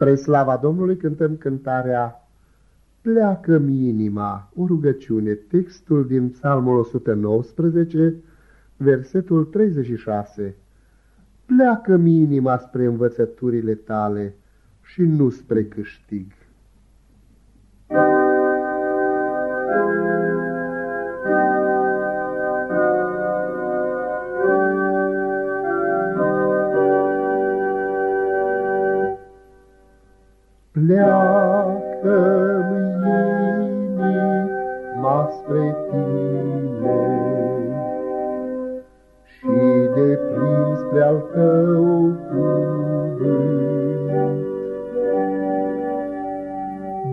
Spre slava Domnului cântăm cântarea Pleacă-mi inima, o rugăciune, textul din Psalmul 119, versetul 36. Pleacă-mi inima spre învățăturile tale și nu spre câștig. Pleacă-mi inima spre tine și de plin spre al tău cuvânt.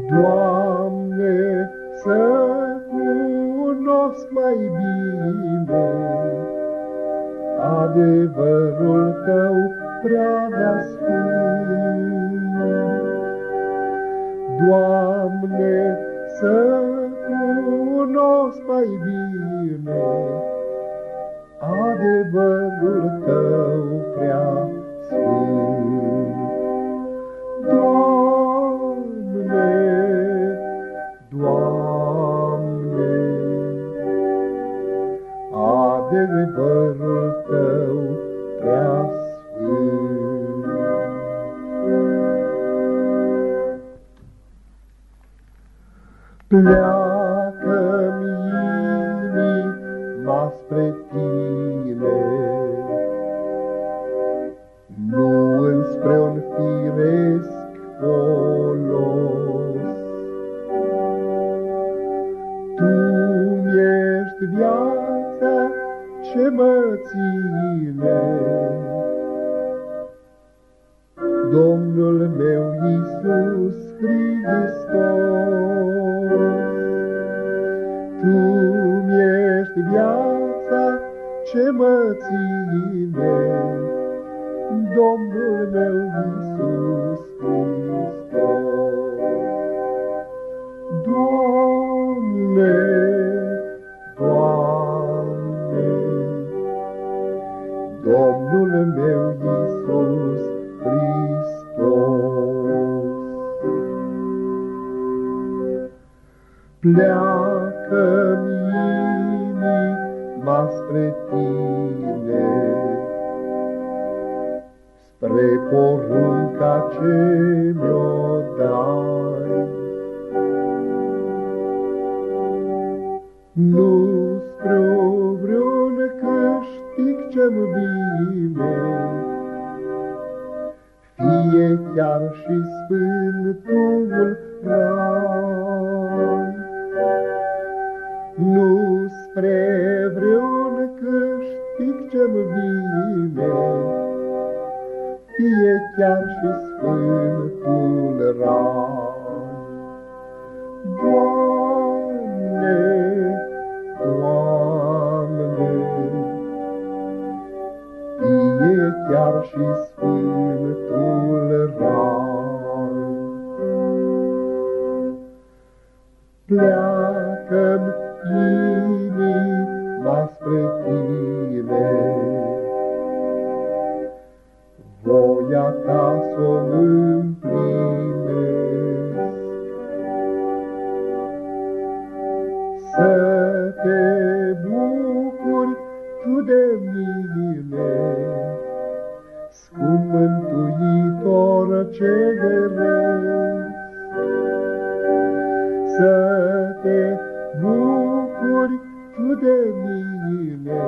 Doamne, să cunosc mai bine adevărul tău prea sfânt. Doamne, să cunosc mai bine adevărul Tău prea sfânt. Doamne, Doamne, adevărul Tău prea sfânt. Pleacă-mi inima spre tine, nu înspre un firesc folos. Tu ești viața ce mă ține, Domnul meu Iisus Hristos. Ce mă ține, Domnul meu Iisus Hristos. Doamne, Doamne, Domnul meu Iisus Hristos. Pleacă-mi inima spre tine, Spre porunca ce mi-o dai. Nu spre vreun câștig ce-mi bine, Fie chiar și sfântul rai nu spre vreun câștig ce-mi vine, fie chiar și sfântul rai. Doamne, Doamne, fie chiar și sfântul rai. Pleacă-mi inima spre tine. Voia ta s-o împlinesc. Să te bucuri tu de mine, Scump mântuitor ce gresc. Să de mine,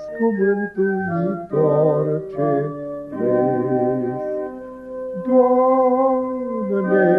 scumântuitor ce vezi. Doamne,